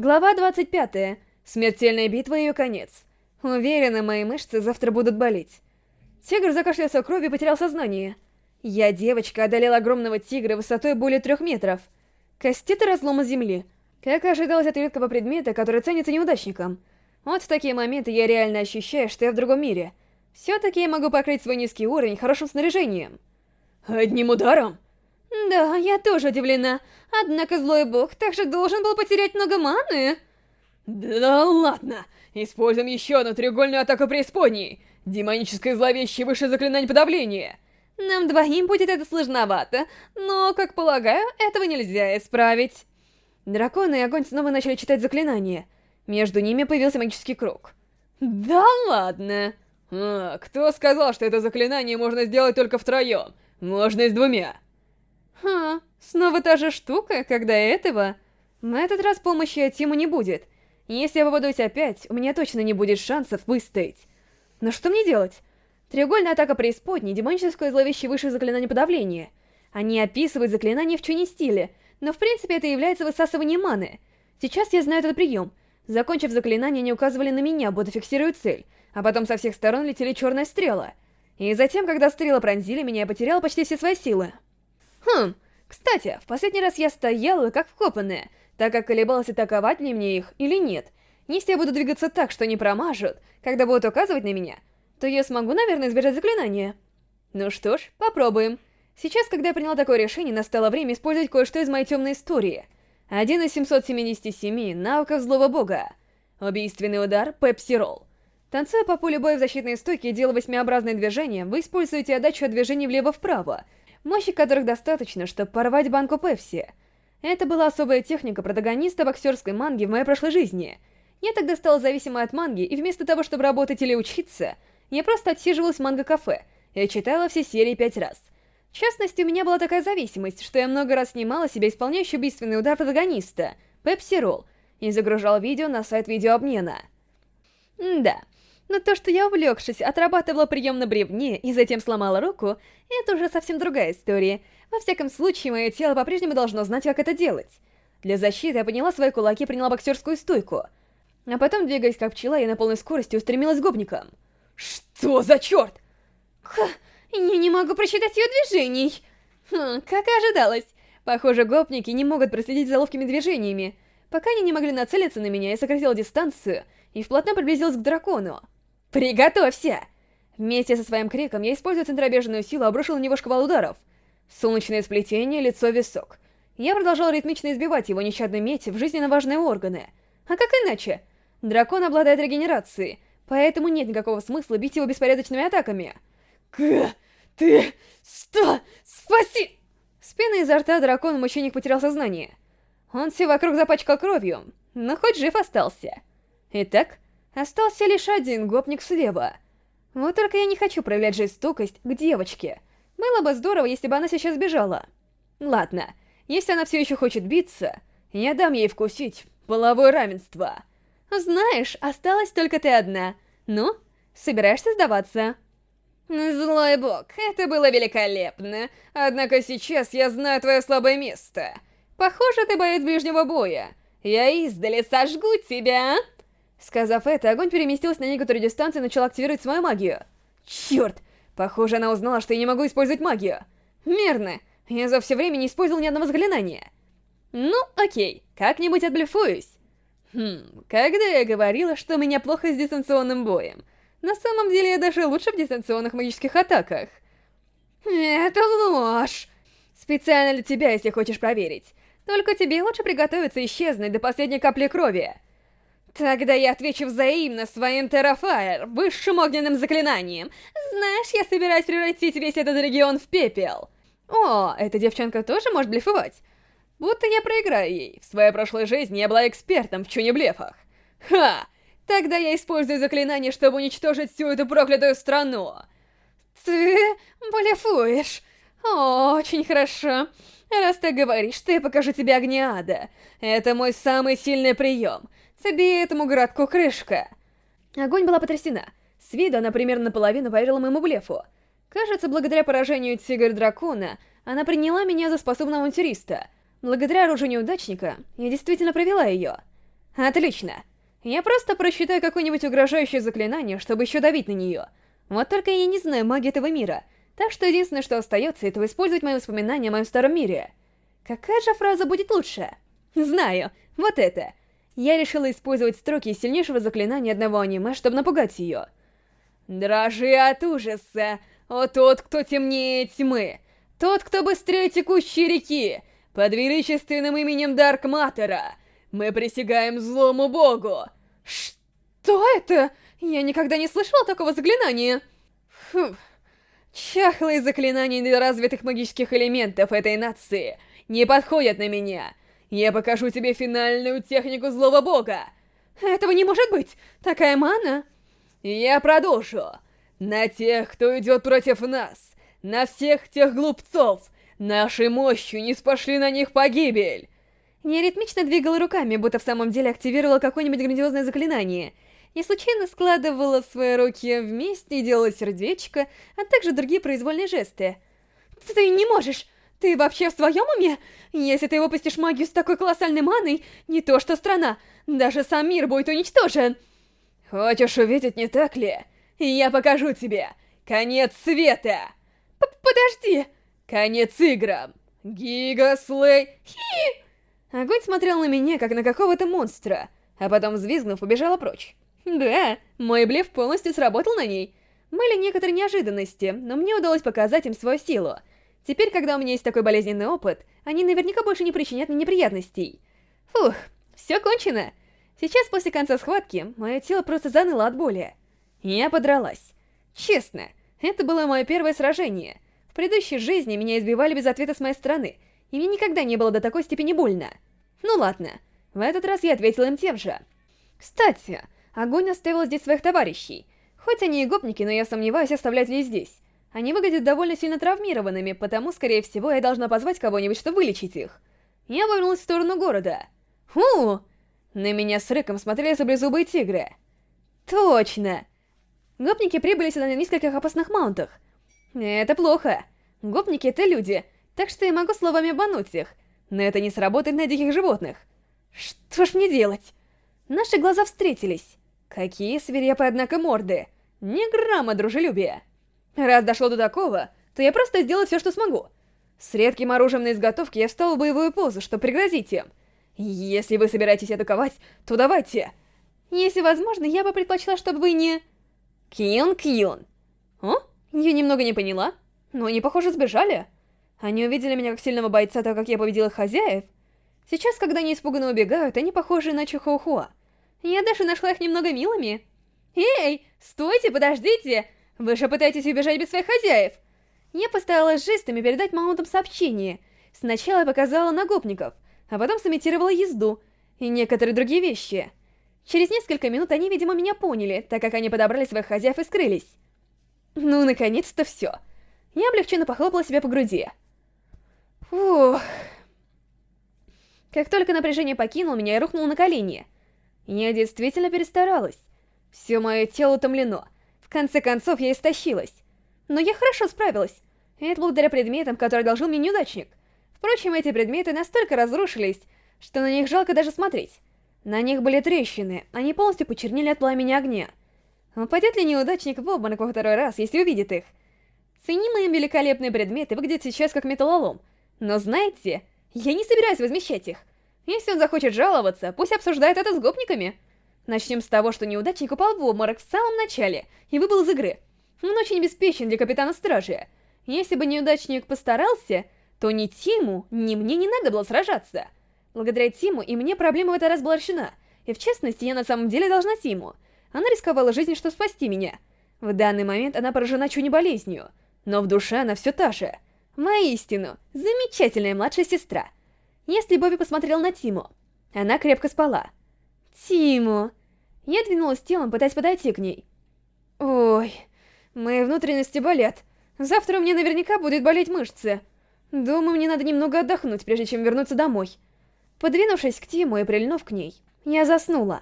Глава 25. Смертельная битва и ее конец. Уверена, мои мышцы завтра будут болеть. Тигр закашлялся кровью и потерял сознание. Я, девочка, одолела огромного тигра высотой более трех метров. Кастеты разлома земли. Как ожидалось от редкого предмета, который ценится неудачником. Вот в такие моменты я реально ощущаю, что я в другом мире. Все-таки я могу покрыть свой низкий уровень хорошим снаряжением. Одним ударом? Да, я тоже удивлена. Однако злой бог также должен был потерять много маны. Да ладно. Используем еще одну треугольную атаку преисподней. Демоническое зловещее высшее заклинание подавления. Нам двоим будет это сложновато, но, как полагаю, этого нельзя исправить. Драконы и огонь снова начали читать заклинания. Между ними появился магический круг. Да ладно. А, кто сказал, что это заклинание можно сделать только втроем? Можно и с двумя. Ха, снова та же штука, когда этого... На этот раз помощи от Тима не будет. Если я попадусь опять, у меня точно не будет шансов выстоять. Но что мне делать? Треугольная атака преисподней, демоническое зловещее высшее заклинание подавления. Они описывают заклинание в чуне стиле, но в принципе это является высасыванием маны. Сейчас я знаю этот прием. Закончив заклинание, они указывали на меня, будто фиксируют цель, а потом со всех сторон летели черные стрелы. И затем, когда стрелы пронзили меня, я потерял почти все свои силы. Хм, кстати, в последний раз я стояла как вкопанная, так как колебалась, атаковать ли мне их или нет. Если я буду двигаться так, что не промажут, когда будут указывать на меня, то я смогу, наверное, избежать заклинания. Ну что ж, попробуем. Сейчас, когда я приняла такое решение, настало время использовать кое-что из моей темной истории. Один из 777 навыков злого бога. Убийственный удар Пепси-ролл. Танцуя по полю боя в защитной стойке и делая восьмиобразные движения, вы используете отдачу от движений влево-вправо, мощи которых достаточно, чтобы порвать банку Пепси. Это была особая техника протагониста боксерской манги в моей прошлой жизни. Я тогда стала зависимой от манги, и вместо того, чтобы работать или учиться, я просто отсиживалась в манго-кафе и читала все серии пять раз. В частности, у меня была такая зависимость, что я много раз снимала себя исполняющий убийственный удар протагониста, Пепси Ролл, и загружала видео на сайт видеообмена. М да, но то, что я, увлекшись, отрабатывала прием на бревне и затем сломала руку, это уже совсем другая история. Во всяком случае, мое тело по-прежнему должно знать, как это делать. Для защиты я подняла свои кулаки и приняла боксерскую стойку. А потом, двигаясь как пчела, я на полной скорости устремилась к гопникам. Что за черт? Ха, я не могу просчитать ее движений. Хм, как и ожидалось. Похоже, гопники не могут проследить за ловкими движениями. Пока они не могли нацелиться на меня, я сократила дистанцию и вплотную приблизилась к дракону. «Приготовься!» Вместе со своим криком я использую центробежную силу, обрушил на него шквал ударов. Солнечное сплетение, лицо, висок. Я продолжал ритмично избивать его, нещадно меть в жизненно важные органы. А как иначе? Дракон обладает регенерацией, поэтому нет никакого смысла бить его беспорядочными атаками. К... ты... что... спаси... С пеной изо рта дракон-мученик потерял сознание. Он все вокруг запачкал кровью, но хоть жив остался. Итак, Остался лишь один гопник слева. Вот только я не хочу проявлять жестокость к девочке. Было бы здорово, если бы она сейчас бежала. Ладно, если она все еще хочет биться, я дам ей вкусить половое равенство. Знаешь, осталась только ты одна. Ну, собираешься сдаваться? Злой бог, это было великолепно. Однако сейчас я знаю твое слабое место. Похоже, ты боец ближнего боя. Я издали сожгу тебя, а? Сказав это, огонь переместился на некоторую дистанцию и начал активировать свою магию. Черт! Похоже, она узнала, что я не могу использовать магию. Мерно! Я за все время не использовал ни одного заклинания. Ну, окей, как-нибудь отблефуюсь. Хм, когда я говорила, что у меня плохо с дистанционным боем? На самом деле я даже лучше в дистанционных магических атаках. Это ложь! Специально для тебя, если хочешь проверить. Только тебе лучше приготовиться исчезнуть до последней капли крови. Тогда я отвечу взаимно своим Террафайр, высшим огненным заклинанием. Знаешь, я собираюсь превратить весь этот регион в пепел. О, эта девчонка тоже может блефовать. Будто я проиграю ей. В своей прошлой жизни я была экспертом в чуне-блефах. Ха! Тогда я использую заклинание, чтобы уничтожить всю эту проклятую страну. Ты блефуешь? О, очень хорошо. Раз ты говоришь, то я покажу тебе огня Это мой самый сильный прием. Тебе этому городку крышка. Огонь была потрясена. С виду она примерно наполовину поверила моему блефу. Кажется, благодаря поражению тигр-дракона, она приняла меня за способного авантюриста. Благодаря оружию неудачника, я действительно провела ее. Отлично. Я просто просчитаю какое-нибудь угрожающее заклинание, чтобы еще давить на нее. Вот только я не знаю магии этого мира, так что единственное, что остается, это использовать мои воспоминания о моем старом мире. Какая же фраза будет лучше? Знаю, вот это. Я решила использовать строки сильнейшего заклинания одного аниме, чтобы напугать ее. «Дрожи от ужаса, о тот, кто темнее тьмы, тот, кто быстрее текущей реки, под величественным именем Дарк Матера, мы присягаем злому богу!» «Что это? Я никогда не слышала такого заклинания!» Фух. Чахлые заклинания недоразвитых магических элементов этой нации не подходят на меня. Я покажу тебе финальную технику злого бога. Этого не может быть! Такая мана! Я продолжу. На тех, кто идет против нас, на всех тех глупцов, нашей мощью не спошли на них погибель. Я двигала руками, будто в самом деле активировала какое-нибудь грандиозное заклинание. Я случайно складывала свои руки вместе и делала сердечко, а также другие произвольные жесты. Ты не можешь! Ты вообще в своем уме? Если ты выпустишь магию с такой колоссальной маной, не то что страна, даже сам мир будет уничтожен. Хочешь увидеть, не так ли? Я покажу тебе. Конец света. П Подожди. Конец играм. Гигаслей. Хи! Огонь смотрел на меня, как на какого-то монстра, а потом, взвизгнув, убежала прочь. Да, мой блеф полностью сработал на ней. Были некоторые неожиданности, но мне удалось показать им свою силу — Теперь, когда у меня есть такой болезненный опыт, они наверняка больше не причинят мне неприятностей. Фух, все кончено. Сейчас, после конца схватки, мое тело просто заныло от боли. Я подралась. Честно, это было мое первое сражение. В предыдущей жизни меня избивали без ответа с моей стороны, и мне никогда не было до такой степени больно. Ну ладно, в этот раз я ответила им тем же. Кстати, огонь оставил здесь своих товарищей. Хоть они и гопники, но я сомневаюсь, оставлять ли здесь. Они выглядят довольно сильно травмированными, потому, скорее всего, я должна позвать кого-нибудь, чтобы вылечить их. Я повернулась в сторону города. Фу! На меня с рыком смотрели саблезубые тигры. Точно! Гопники прибыли сюда на нескольких опасных маунтах. Это плохо. Гопники — это люди, так что я могу словами обмануть их. Но это не сработает на диких животных. Что ж мне делать? Наши глаза встретились. Какие свирепые, однако, морды. Ни грамма дружелюбия. Раз дошло до такого, то я просто сделаю все, что смогу. С редким оружием на изготовке я встал в боевую позу, чтобы пригрозить им. Если вы собираетесь атаковать, то давайте. Если возможно, я бы предпочла, чтобы вы не... Кьюн-Кьюн. О? Я немного не поняла. Но они, похоже, сбежали. Они увидели меня как сильного бойца, так как я победила хозяев. Сейчас, когда они испуганно убегают, они похожи на Чухоухуа. Я даже нашла их немного милыми. Эй, стойте, подождите! Вы же пытаетесь убежать без своих хозяев. Я постаралась жестами передать маунтам сообщение. Сначала я показала нагопников, а потом сымитировала езду и некоторые другие вещи. Через несколько минут они, видимо, меня поняли, так как они подобрали своих хозяев и скрылись. Ну, наконец-то все. Я облегченно похлопала себя по груди. Фух. Как только напряжение покинуло меня, я рухнула на колени. Я действительно перестаралась. Все мое тело утомлено. В конце концов, я истощилась. Но я хорошо справилась. это благодаря предметам, которые одолжил мне неудачник. Впрочем, эти предметы настолько разрушились, что на них жалко даже смотреть. На них были трещины, они полностью почернели от пламени огня. Упадет ли неудачник в обморок во второй раз, если увидит их? Ценимые великолепные предметы выглядят сейчас как металлолом. Но знаете, я не собираюсь возмещать их. Если он захочет жаловаться, пусть обсуждает это с гопниками. Начнем с того, что неудачник упал в обморок в самом начале и выбыл из игры. Он очень обеспечен для капитана стражи. Если бы неудачник постарался, то ни Тиму, ни мне не надо было сражаться. Благодаря Тиму и мне проблема в этот раз была решена, и в частности, я на самом деле должна Тиму. Она рисковала жизнью, чтобы спасти меня. В данный момент она поражена не болезнью, но в душе она все та же. Воистину, замечательная младшая сестра. Если Бобби посмотрел на Тиму, она крепко спала. Тиму, я двинулась телом, пытаясь подойти к ней. Ой, мои внутренности болят. Завтра у меня наверняка будет болеть мышцы. Думаю, мне надо немного отдохнуть, прежде чем вернуться домой. Подвинувшись к Тиму и прильнув к ней, я заснула.